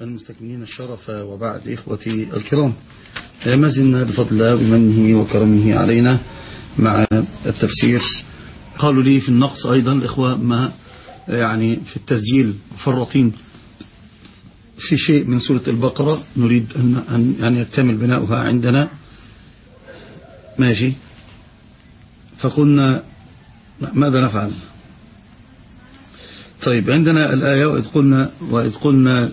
المستكملين الشرف وبعد إخوتي الكرام. ما زلنا بفضل الله بمنه وكرمه علينا مع التفسير. قالوا لي في النقص أيضا الإخوة ما يعني في التسجيل مفرطين. في شيء من سورة البقرة نريد أن, أن يكتمل بناؤها عندنا. ماشي. فقلنا ماذا نفعل؟ طيب عندنا الآية وإذ قلنا وإذ قلنا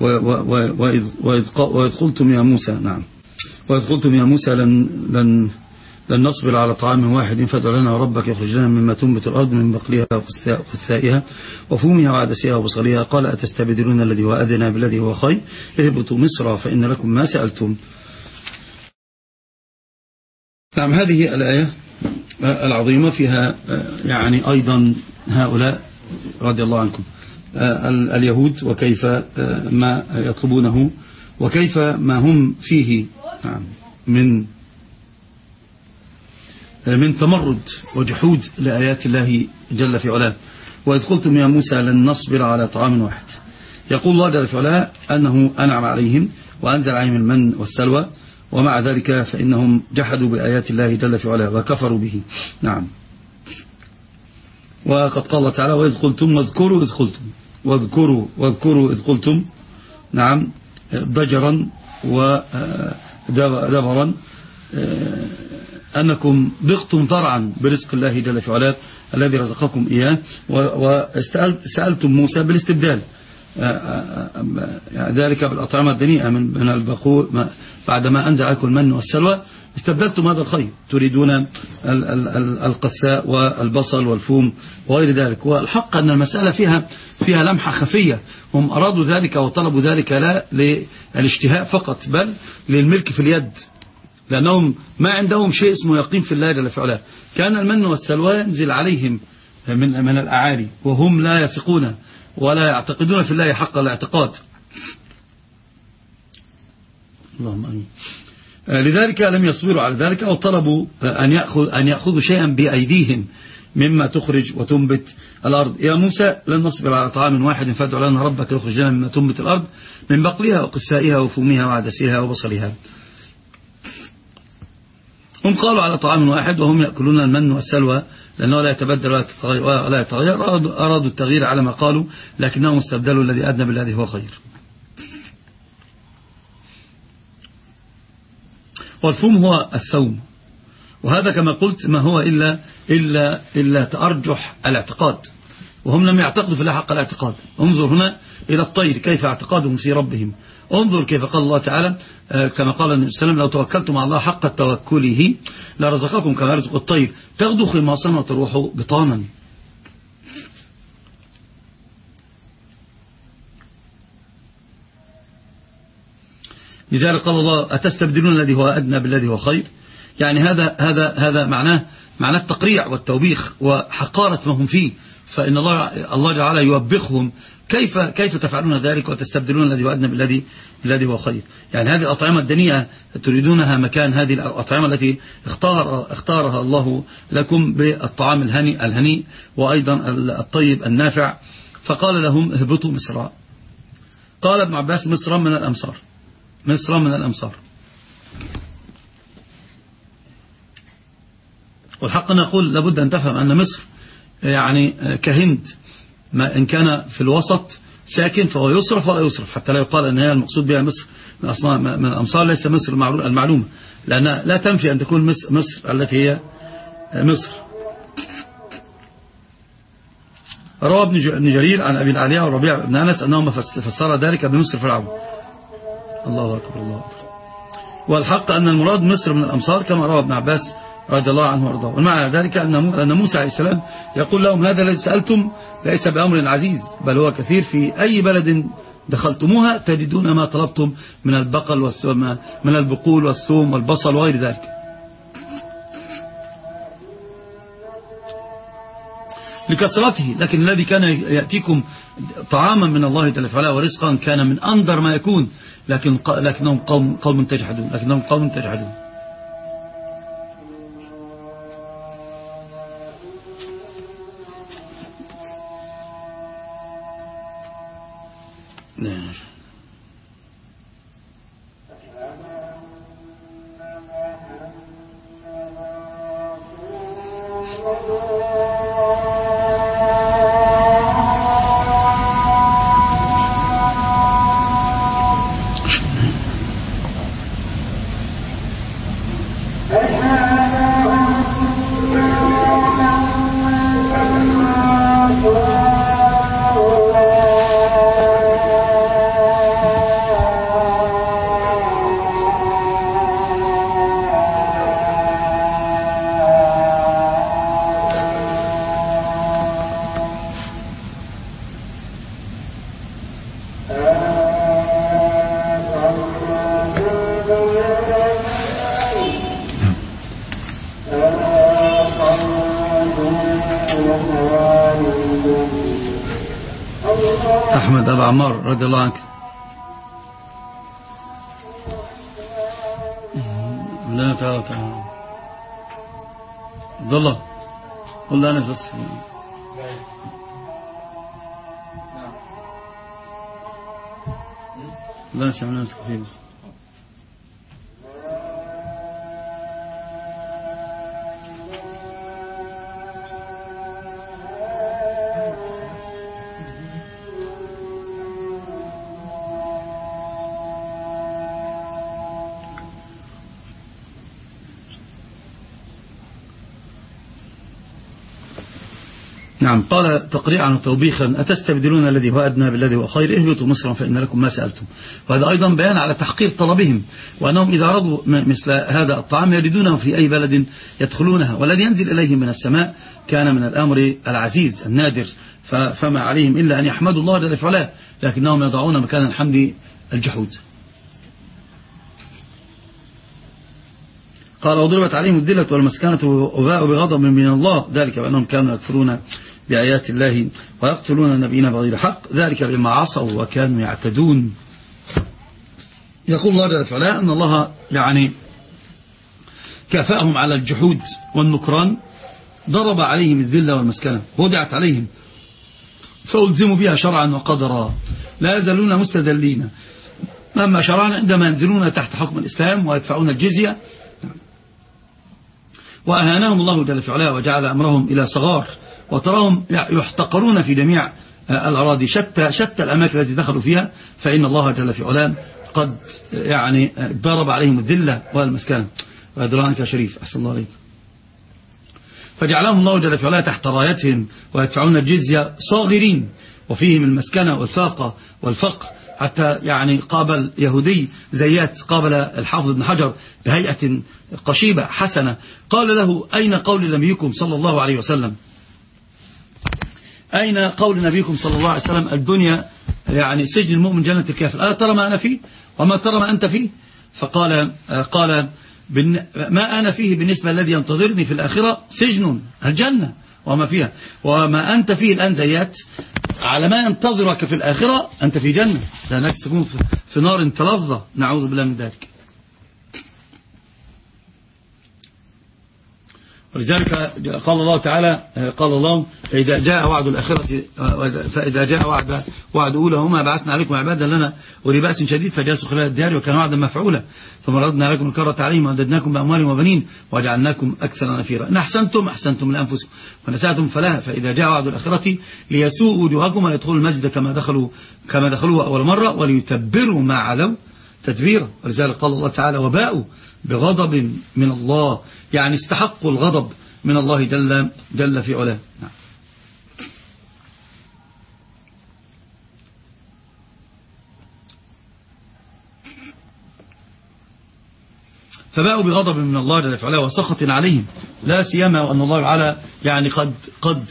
وإذ, وإذ, وإذ قلتم يا موسى نعم. وإذ قلتم يا موسى لن, لن, لن نصبر على طعام واحد فادع لنا ربك يخرج لنا مما تنبت الأرض من بقلها وقثائها وفومها وعدسها وبصلها قال أتستبدلون الذي هو أدنى بالذي هو خير؟ اهبطوا مصر فإن لكم ما سألتم. نعم هذه الآية العظيمة فيها يعني أيضا هؤلاء رضي الله عنكم. اليهود وكيف ما يطلبونه وكيف ما هم فيه من من تمرد وجحود لآيات الله جل في علاه. وإذ قلتم يا موسى لن نصبر على طعام واحد. يقول الله جل في علاه أنه أنعم عليهم وأنزل عليهم المن والسلوى ومع ذلك فإنهم جحدوا بآيات الله جل في علاه وكفروا به. نعم. وقد قال الله تعالى وإذ قلتم واذكروا إذ قلتم. واذكروا واذكروا إذ قلتم. نعم. ضجرا ودبرا أنكم ضغتم طرعا برزق الله جل في علاه الذي رزقكم إياه. وسألتم موسى بالاستبدال. ذلك بالأطعمة الدنيئة من البقوء بعدما أنزل عليكم المن والسلوى استبدلتم هذا الخير. تريدون القثاء والبصل والفوم وغير ذلك. والحق أن المسألة فيها فيها لمحة خفية. هم أرادوا ذلك وطلبوا ذلك لا للاشتهاء فقط بل للملك في اليد. لأنهم ما عندهم شيء اسمه يقين في الله جل في علاه كان المن والسلوى ينزل عليهم من من الأعالي وهم لا يثقون ولا يعتقدون في الله حق الاعتقاد. اللهم أمين. لذلك لم يصبروا على ذلك أو طلبوا أن, يأخذ أن يأخذوا شيئا بأيديهم مما تخرج وتنبت الأرض. يا موسى لن نصبر على طعام واحد فادع لنا ربك يخرج لنا مما تنبت الأرض من بقلها وقثائها وفومها وعدسها وبصلها. هم قالوا على طعام واحد وهم يأكلون المن والسلوى لأنه لا يتبدل ولا يتغير أرادوا التغيير على ما قالوا لكنهم استبدلوا الذي أدنى بالذي هو خير. والفوم هو الثوم. وهذا كما قلت ما هو إلا, إلا, إلا تأرجح الاعتقاد. وهم لم يعتقدوا في حق الاعتقاد. انظر هنا إلى الطير كيف اعتقادهم في ربهم. انظر كيف قال الله تعالى كما قال النبي صلى الله عليه وسلم لو توكلتم على الله حق توكله لرزقكم كما يرزق الطير. تغدو خماصا وتروح بطانا. لذلك قال الله أتستبدلون الذي هو أدنى بالذي هو خير؟ يعني هذا هذا هذا معناه معناه التقريع والتوبيخ وحقارة ما هم فيه. فإن الله الله جعل يوبخهم. كيف كيف تفعلون ذلك وتستبدلون الذي هو أدنى بالذي بالذي هو خير؟ يعني هذه الأطعمة الدنيئة تريدونها مكان هذه الأطعمة التي اختار اختارها الله لكم بالطعام الهني الهني وأيضا الطيب النافع. فقال لهم اهبطوا مصر. قال ابن عباس مصر من الأمصار. مصر من الأمصار. والحق نقول لابد أن تفهم أن مصر يعني كهند ما إن كان في الوسط ساكن فهو يصرف ولا يصرف حتى لا يقال أن هي المقصود بها مصر من, من الأمصار ليس مصر المعلومة. لأن لا تنفي أن تكون مصر, مصر التي هي مصر. روى ابن جرير عن أبي العليا والربيع بن أنس أنهم فسر ذلك بمصر فرعون. الله أكبر الله أكبر. والحق أن المراد مصر من الأمصار كما روى ابن عباس رضي الله عنه وأرضاه. ومع ذلك أن موسى عليه السلام يقول لهم هذا الذي سألتم ليس بأمر عزيز بل هو كثير في أي بلد دخلتموها تجدون ما طلبتم من البقل من البقول والثوم والبصل وغير ذلك. لكثرته لكن الذي كان يأتيكم طعاما من الله جل وعلا ورزقا كان من أندر ما يكون لكن لكنهم قوم, قوم تجحدون لكنهم قوم تجحدون Thank you. رضي الله عنك. لا تعالى تعالى عبد الله قل أنس بس. لا نسمع ناس كثير بس. نعم. قال تقريعا وتوبيخا أتستبدلون الذي هو أدنى بالذي هو خير؟ اهبطوا مصرا فإن لكم ما سألتم. وهذا أيضا بيان على تحقير طلبهم وأنهم إذا رضوا مثل هذا الطعام يريدونه في أي بلد يدخلونها والذي ينزل إليهم من السماء كان من الأمر العزيز النادر فما عليهم إلا أن يحمدوا الله جل فعلا لكنهم يضعون مكان الحمد الجحود. قال وضربت عليهم الذلة والمسكنة وباءوا بغضب من الله ذلك بأنهم كانوا يكفرون بآيات الله ويقتلون النبيين بغير حق. ذلك بما عصوا وكانوا يعتدون. يقول الله جل وعلا أن الله يعني كافأهم على الجحود والنكران ضرب عليهم الذلة والمسكنة وضعت عليهم فألزموا بها شرعا وقدرا. لا يزالون مستدلين. أما شرعا عندما ينزلون تحت حكم الإسلام ويدفعون الجزية وأهانهم الله جل في علاه وجعل أمرهم إلى صغار. وتراهم يحتقرون في جميع الأراضي شتى, شتى الأماكن التي دخلوا فيها فإن الله جل في علاه قد يعني ضرب عليهم الذلة والمسكنة وأدرانك يا شريف أحسن الله عليك فجعلهم الله جل في علاه تحت رايتهم ويدفعون الجزية صاغرين وفيهم المسكنة والفاقة والفقر. حتى يعني قابل يهودي زيات قابل الحافظ بن حجر بهيئة قشيبة حسنة. قال له أين قول نبيكم صلى الله عليه وسلم؟ أين قول نبيكم صلى الله عليه وسلم الدنيا يعني سجن المؤمن جنة الكافر؟ ألا ترى ما أنا فيه؟ وما ترى ما أنت فيه؟ فقال قال ما أنا فيه بالنسبة الذي ينتظرني في الآخرة سجن الجنة وما فيها. وما أنت فيه الآن زيات على ما ينتظرك في الآخرة أنت في جنة. لأنك تكون في نار تلظى. نعوذ بالله من ذلك. ولذلك قال الله تعالى قال الله فإذا جاء وعد الآخرة فإذا جاء وعد وعد أولهما بعثنا عليكم عبادا لنا ولبأس شديد فجاسوا خلال الدار وكان وعدا مفعولا. ثم ردنا عليكم الكرة عليهم وأمددناكم بأموال وبنين وجعلناكم أكثر نفيرا. إن أحسنتم أحسنتم لأنفسكم. ونسأتم فلها فإذا جاء وعد الآخرة ليسوء وجوهكم ويدخلوا المسجد كما دخلوا كما دخلوه أول مرة وليتبروا ما علوا تدبيرا. ولذلك قال الله تعالى وباءوا بغضب من الله. يعني استحقوا الغضب من الله جل, جل في علاه. نعم. فباءوا بغضب من الله جل في علاه وسخط عليهم. لا سيما وأن الله تعالى يعني قد قد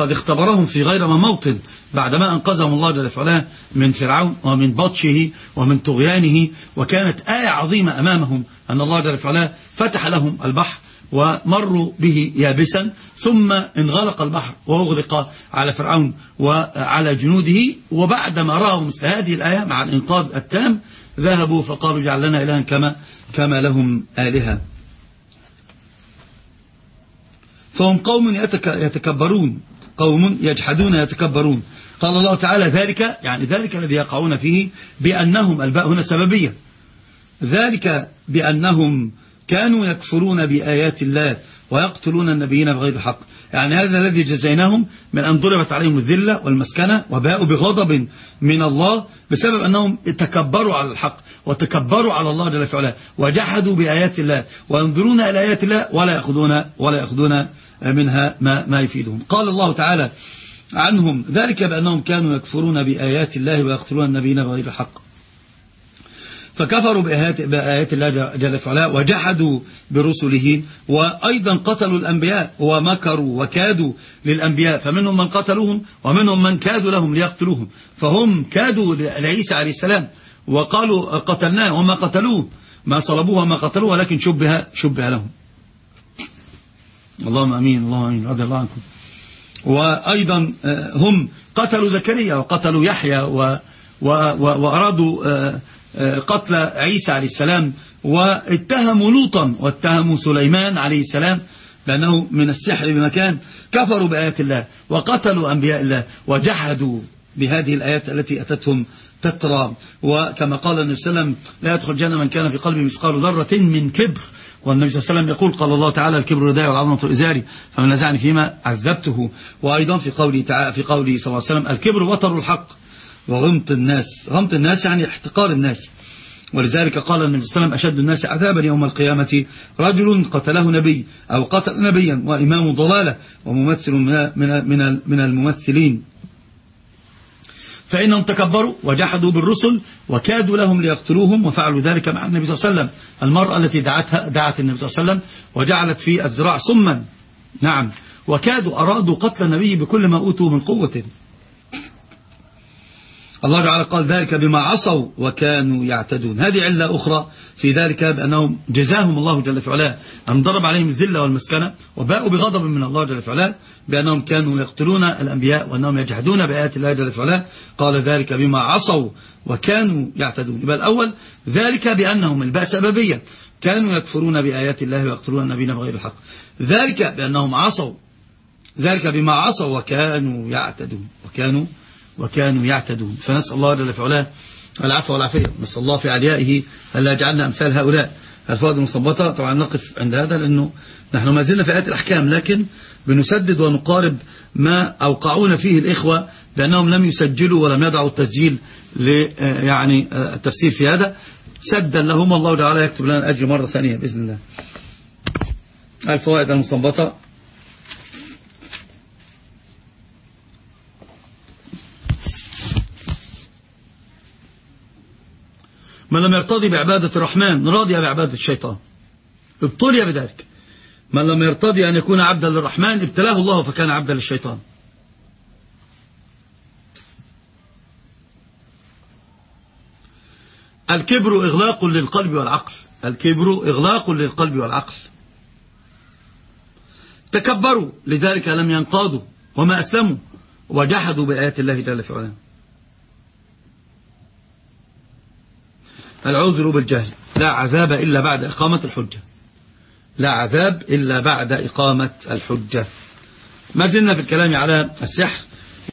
قد اختبرهم في غير ما موطن بعدما أنقذهم الله جل وعلا من فرعون ومن بطشه ومن طغيانه. وكانت آية عظيمة أمامهم أن الله جل وعلا فتح لهم البحر ومروا به يابسا. ثم انغلق البحر وأغلق على فرعون وعلى جنوده. وبعدما رأوا مثل هذه الآية مع الإنقاذ التام ذهبوا فقالوا جعل لنا إلها كما, كما لهم آلهة. فهم قوم يتكبرون. قوم يجحدون يتكبرون قال الله تعالى ذلك يعني ذلك الذي يقعون فيه بأنهم الباء هنا سببية. ذلك بأنهم كانوا يكفرون بآيات الله ويقتلون النبيين بغير حق. يعني هذا الذي جزيناهم من أن ضربت عليهم الذلة والمسكنة وباءوا بغضب من الله بسبب أنهم تكبروا على الحق وتكبروا على الله جل وعلا وجحدوا بآيات الله. وينظرون إلى آيات الله ولا يأخذون ولا يأخذون منها ما, ما يفيدهم. قال الله تعالى عنهم ذلك بأنهم كانوا يكفرون بآيات الله ويقتلون النبيين بغير الحق فكفروا بآيات, الله جل وعلا وجحدوا برسله وأيضا قتلوا الأنبياء ومكروا وكادوا للأنبياء. فمنهم من قتلوهم ومنهم من كادوا لهم ليقتلوهم. فهم كادوا لعيسى عليه السلام وقالوا قتلناه وما قتلوه ما صلبوه وما قتلوه ولكن شبه, شبه لهم. اللهم أمين اللهم أمين رضي الله عنكم. وأيضا هم قتلوا زكريا وقتلوا يحيى وأرادوا قتل عيسى عليه السلام واتهموا لوطا واتهموا سليمان عليه السلام بأنه من السحر بمكان كفروا بآيات الله وقتلوا أنبياء الله وجحدوا بهذه الآيات التي أتتهم تترى. وكما قال النبي صلى الله عليه وسلم لا يدخل جنة من كان في قلبه مثقال ذرة من كبر. والنبي صلى الله عليه وسلم يقول قال الله تعالى الكبر رداء والعظمة إزاري فمن نزعني فيما عذبته. وأيضا في قوله تعالى في قوله صلى الله عليه وسلم الكبر وتر الحق وغمط الناس. غمط الناس يعني احتقار الناس. ولذلك قال النبي صلى الله عليه وسلم أشد الناس عذابا يوم القيامة. رجل قتله نبي أو قتل نبيا وإمام ضلالة وممثل من من الممثلين. فإنهم تكبروا وجحدوا بالرسل وكادوا لهم ليقتلوهم وفعلوا ذلك مع النبي صلى الله عليه وسلم. المرأة التي دعتها دعت النبي صلى الله عليه وسلم وجعلت في الزراع سما. نعم. وكادوا أرادوا قتل النبي بكل ما أوتوا من قوة. الله تعالى قال ذلك بما عصوا وكانوا يعتدون. هذه علة أخرى في ذلك بأنهم جزاهم الله جل في علاه أن ضرب عليهم الذلة والمسكنة وباءوا بغضب من الله جل في علاه بأنهم كانوا يقتلون الأنبياء وأنهم يجحدون بآيات الله جل في علاه. قال ذلك بما عصوا وكانوا يعتدون. يبقى الأول ذلك بأنهم الباء سببية كانوا يكفرون بآيات الله ويقتلون النبيين بغير الحق. ذلك بأنهم عصوا. ذلك بما عصوا وكانوا يعتدون. وكانوا وكانوا يعتدون. فنسأل الله جل في علاه العفو والعافية. نسأل الله في عليائه ألا يجعلنا أمثال هؤلاء الفوائد المصبطة طبعا نقف عند هذا لأنه نحن ما زلنا في آيات الأحكام لكن بنسدد ونقارب ما أوقعونا فيه الإخوة بأنهم لم يسجلوا ولم يضعوا التسجيل يعني التفسير في هذا. سدا لهم الله تعالى يكتب لنا الأجر مرة ثانية بإذن الله. الفوائد المصبطة من لم يرتضي بعبادة الرحمن راضي بعبادة الشيطان. ابتلي بذلك. من لم يرتضي أن يكون عبدا للرحمن ابتلاه الله فكان عبدا للشيطان. الكبر إغلاق للقلب والعقل. الكبر إغلاق للقلب والعقل. تكبروا لذلك لم ينقادوا وما أسلموا وجحدوا بآيات الله جل في علاه العذر بالجهل. لا عذاب إلا بعد إقامة الحجة. لا عذاب إلا بعد إقامة الحجة. ما زلنا في الكلام على السحر.